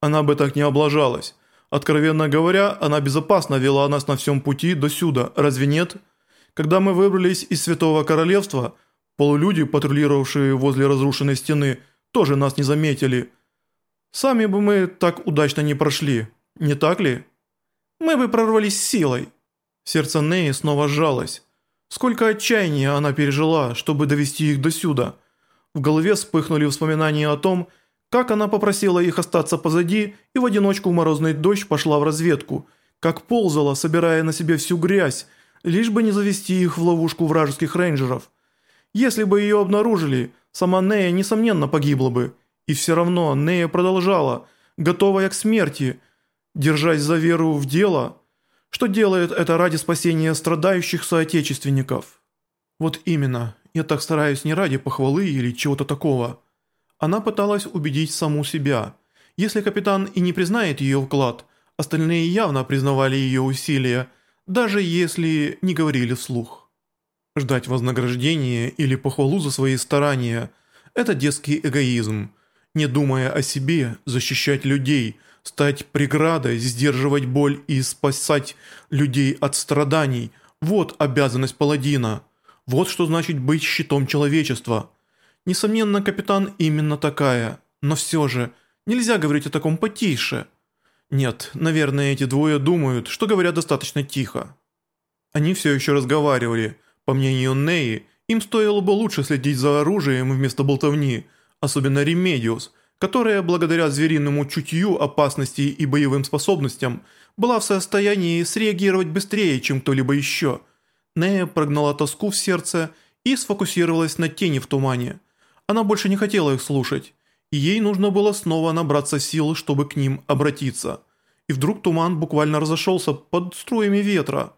Она бы так не облажалась. Откровенно говоря, она безопасно вела нас на всем пути до сюда, разве нет? Когда мы выбрались из Святого Королевства, полулюди, патрулировавшие возле разрушенной стены, тоже нас не заметили. Сами бы мы так удачно не прошли, не так ли? Мы бы прорвались силой. Сердце Неи снова сжалось. Сколько отчаяния она пережила, чтобы довести их до сюда. В голове вспыхнули воспоминания о том, как она попросила их остаться позади и в одиночку в морозный дождь пошла в разведку, как ползала, собирая на себе всю грязь, лишь бы не завести их в ловушку вражеских рейнджеров. Если бы ее обнаружили, сама Нея, несомненно, погибла бы. И все равно Нея продолжала, готовая к смерти, держась за веру в дело, что делает это ради спасения страдающих соотечественников. Вот именно, я так стараюсь не ради похвалы или чего-то такого. Она пыталась убедить саму себя. Если капитан и не признает ее вклад, остальные явно признавали ее усилия, даже если не говорили вслух. Ждать вознаграждения или похвалу за свои старания – это детский эгоизм. Не думая о себе, защищать людей, стать преградой, сдерживать боль и спасать людей от страданий – вот обязанность паладина. Вот что значит быть щитом человечества – Несомненно, капитан именно такая, но все же, нельзя говорить о таком потише. Нет, наверное, эти двое думают, что говорят достаточно тихо. Они все еще разговаривали. По мнению Неи, им стоило бы лучше следить за оружием вместо болтовни, особенно Ремедиус, которая, благодаря звериному чутью, опасности и боевым способностям, была в состоянии среагировать быстрее, чем кто-либо еще. Нея прогнала тоску в сердце и сфокусировалась на тени в тумане – она больше не хотела их слушать, и ей нужно было снова набраться сил, чтобы к ним обратиться. И вдруг туман буквально разошелся под струями ветра.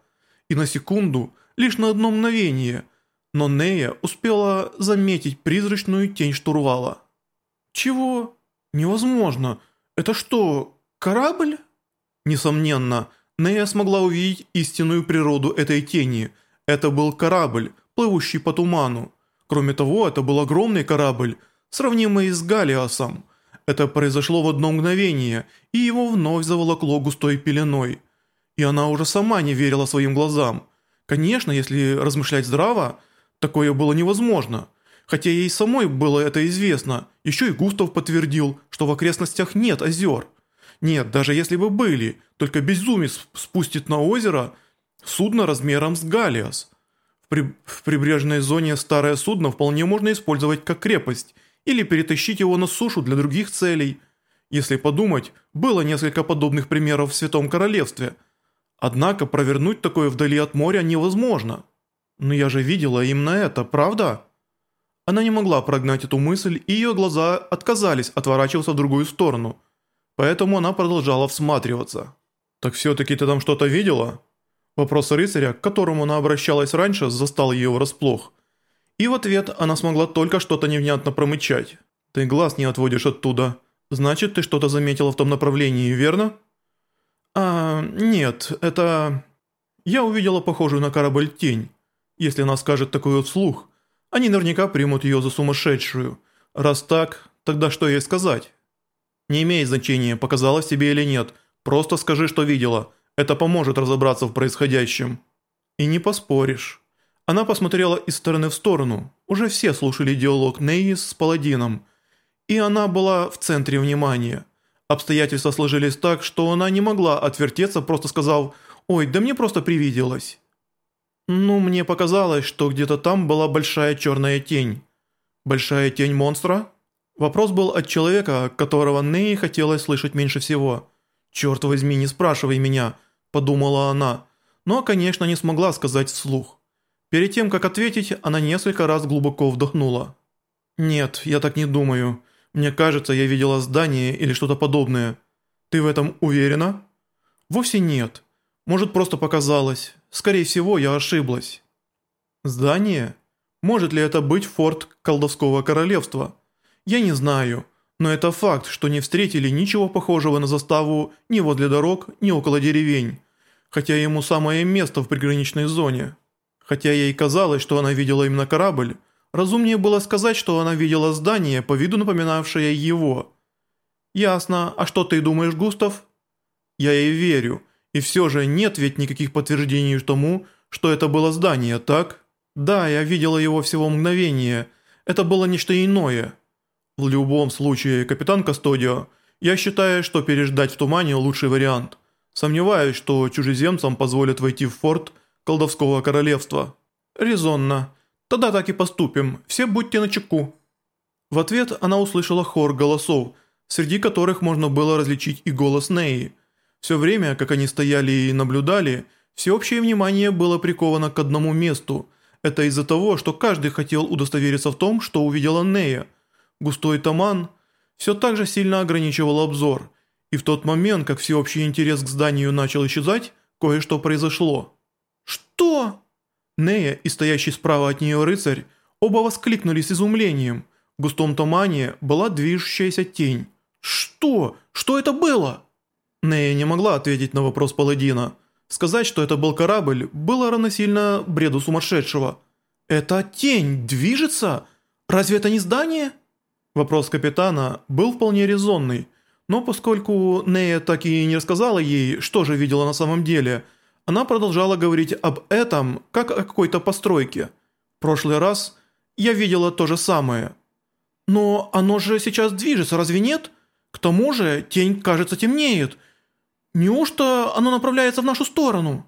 И на секунду, лишь на одно мгновение, но Нея успела заметить призрачную тень штурвала. «Чего? Невозможно. Это что, корабль?» Несомненно, Нея смогла увидеть истинную природу этой тени. Это был корабль, плывущий по туману. Кроме того, это был огромный корабль, сравнимый с Галиасом. Это произошло в одно мгновение, и его вновь заволокло густой пеленой. И она уже сама не верила своим глазам. Конечно, если размышлять здраво, такое было невозможно. Хотя ей самой было это известно, еще и Густав подтвердил, что в окрестностях нет озер. Нет, даже если бы были, только безумец спустит на озеро судно размером с Галиас при... в прибрежной зоне старое судно вполне можно использовать как крепость или перетащить его на сушу для других целей. Если подумать, было несколько подобных примеров в Святом Королевстве. Однако провернуть такое вдали от моря невозможно. Но я же видела именно это, правда? Она не могла прогнать эту мысль, и ее глаза отказались отворачиваться в другую сторону. Поэтому она продолжала всматриваться. «Так все-таки ты там что-то видела?» Вопрос рыцаря, к которому она обращалась раньше, застал ее врасплох. И в ответ она смогла только что-то невнятно промычать. «Ты глаз не отводишь оттуда. Значит, ты что-то заметила в том направлении, верно?» «А, нет, это...» «Я увидела похожую на корабль тень. Если она скажет такое вслух, они наверняка примут ее за сумасшедшую. Раз так, тогда что ей сказать?» «Не имеет значения, показалось тебе или нет. Просто скажи, что видела». Это поможет разобраться в происходящем. И не поспоришь. Она посмотрела из стороны в сторону. Уже все слушали диалог Нейис с Паладином. И она была в центре внимания. Обстоятельства сложились так, что она не могла отвертеться, просто сказав «Ой, да мне просто привиделось». Ну, мне показалось, что где-то там была большая черная тень. Большая тень монстра? Вопрос был от человека, которого Ней хотелось слышать меньше всего. «Черт возьми, не спрашивай меня», – подумала она, но, конечно, не смогла сказать вслух. Перед тем, как ответить, она несколько раз глубоко вдохнула. «Нет, я так не думаю. Мне кажется, я видела здание или что-то подобное. Ты в этом уверена?» «Вовсе нет. Может, просто показалось. Скорее всего, я ошиблась». «Здание? Может ли это быть форт колдовского королевства? Я не знаю. Но это факт, что не встретили ничего похожего на заставу ни возле дорог, ни около деревень. Хотя ему самое место в приграничной зоне. Хотя ей казалось, что она видела именно корабль, разумнее было сказать, что она видела здание, по виду напоминавшее его. «Ясно. А что ты думаешь, Густав?» «Я ей верю. И все же нет ведь никаких подтверждений тому, что это было здание, так?» «Да, я видела его всего мгновение. Это было нечто иное». «В любом случае, капитан Кастодио, я считаю, что переждать в тумане лучший вариант. Сомневаюсь, что чужеземцам позволят войти в форт колдовского королевства». «Резонно. Тогда так и поступим. Все будьте начеку». В ответ она услышала хор голосов, среди которых можно было различить и голос Неи. Все время, как они стояли и наблюдали, всеобщее внимание было приковано к одному месту. Это из-за того, что каждый хотел удостовериться в том, что увидела Нея. Густой туман все так же сильно ограничивал обзор, и в тот момент, как всеобщий интерес к зданию начал исчезать, кое-что произошло. «Что?» Нея и стоящий справа от нее рыцарь оба воскликнули с изумлением – в густом тумане была движущаяся тень. «Что? Что это было?» Нея не могла ответить на вопрос паладина. Сказать, что это был корабль, было равносильно бреду сумасшедшего. «Это тень движется? Разве это не здание?» Вопрос капитана был вполне резонный, но поскольку Нея так и не рассказала ей, что же видела на самом деле, она продолжала говорить об этом, как о какой-то постройке. В прошлый раз я видела то же самое – «Но оно же сейчас движется, разве нет? К тому же тень, кажется, темнеет. Неужто оно направляется в нашу сторону?»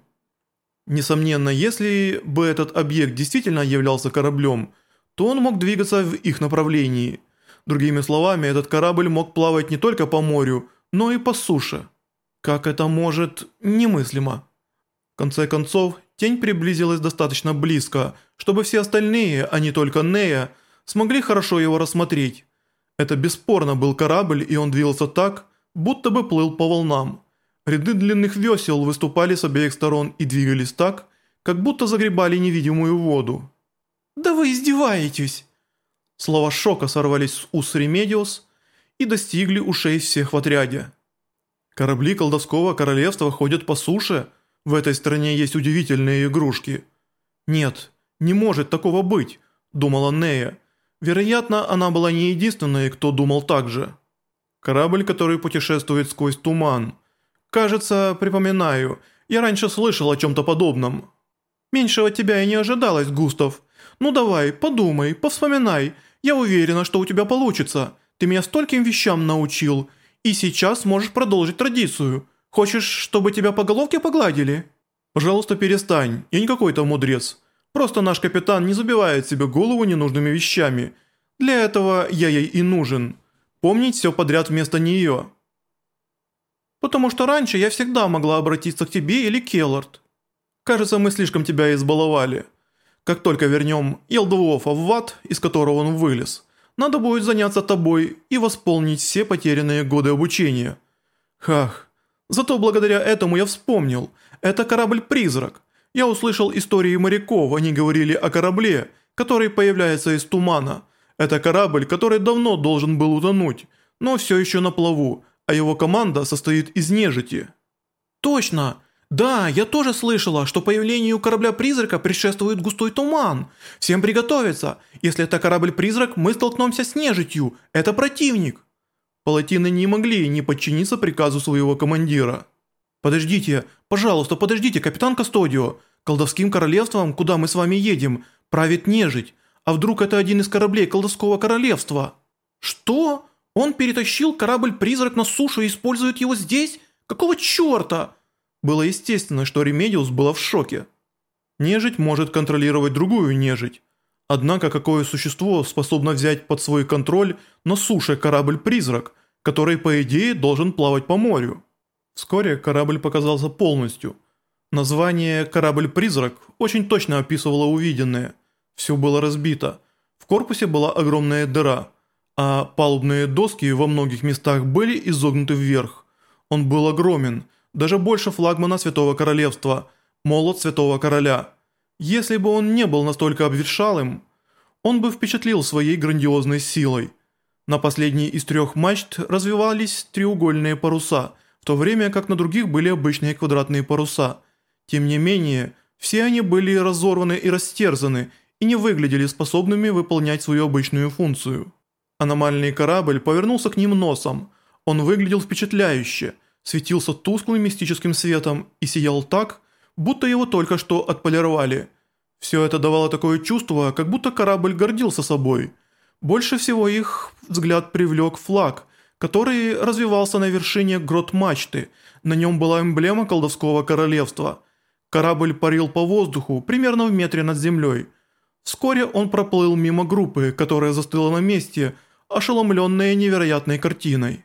Несомненно, если бы этот объект действительно являлся кораблем, то он мог двигаться в их направлении. Другими словами, этот корабль мог плавать не только по морю, но и по суше. Как это может... немыслимо. В конце концов, тень приблизилась достаточно близко, чтобы все остальные, а не только Нея, смогли хорошо его рассмотреть. Это бесспорно был корабль, и он двигался так, будто бы плыл по волнам. Ряды длинных весел выступали с обеих сторон и двигались так, как будто загребали невидимую воду. «Да вы издеваетесь!» Слова шока сорвались с уст Ремедиус и достигли ушей всех в отряде. Корабли колдовского королевства ходят по суше, в этой стране есть удивительные игрушки. «Нет, не может такого быть», – думала Нея. Вероятно, она была не единственной, кто думал так же. Корабль, который путешествует сквозь туман. Кажется, припоминаю, я раньше слышал о чем-то подобном. Меньшего тебя и не ожидалось, Густав. Ну давай, подумай, повспоминай. Я уверена, что у тебя получится. Ты меня стольким вещам научил, и сейчас можешь продолжить традицию. Хочешь, чтобы тебя по головке погладили? Пожалуйста, перестань, я не какой-то мудрец. Просто наш капитан не забивает себе голову ненужными вещами. Для этого я ей и нужен. Помнить все подряд вместо нее. Потому что раньше я всегда могла обратиться к тебе или Келлард. Кажется, мы слишком тебя избаловали. Как только вернем Елдвуофа в ад, из которого он вылез, надо будет заняться тобой и восполнить все потерянные годы обучения. Хах, зато благодаря этому я вспомнил, это корабль-призрак. Я услышал истории моряков, они говорили о корабле, который появляется из тумана. Это корабль, который давно должен был утонуть, но все еще на плаву, а его команда состоит из нежити». «Точно! Да, я тоже слышала, что появлению корабля-призрака предшествует густой туман. Всем приготовиться. Если это корабль-призрак, мы столкнемся с нежитью. Это противник». Палатины не могли не подчиниться приказу своего командира. «Подождите, пожалуйста, подождите, капитан Кастодио. Колдовским королевством, куда мы с вами едем, правит нежить. А вдруг это один из кораблей колдовского королевства?» «Что? Он перетащил корабль-призрак на сушу и использует его здесь? Какого черта?» Было естественно, что Ремедиус была в шоке. Нежить может контролировать другую нежить. Однако какое существо способно взять под свой контроль на суше корабль-призрак, который по идее должен плавать по морю? Вскоре корабль показался полностью. Название «Корабль-призрак» очень точно описывало увиденное. Все было разбито. В корпусе была огромная дыра, а палубные доски во многих местах были изогнуты вверх. Он был огромен, даже больше флагмана Святого Королевства, молот Святого Короля. Если бы он не был настолько обветшалым, он бы впечатлил своей грандиозной силой. На последней из трех мачт развивались треугольные паруса – в то время как на других были обычные квадратные паруса. Тем не менее, все они были разорваны и растерзаны и не выглядели способными выполнять свою обычную функцию. Аномальный корабль повернулся к ним носом. Он выглядел впечатляюще, светился тусклым мистическим светом и сиял так, будто его только что отполировали. Все это давало такое чувство, как будто корабль гордился собой. Больше всего их взгляд привлек флаг, который развивался на вершине грот мачты. На нем была эмблема колдовского королевства. Корабль парил по воздуху, примерно в метре над землей. Вскоре он проплыл мимо группы, которая застыла на месте, ошеломленная невероятной картиной.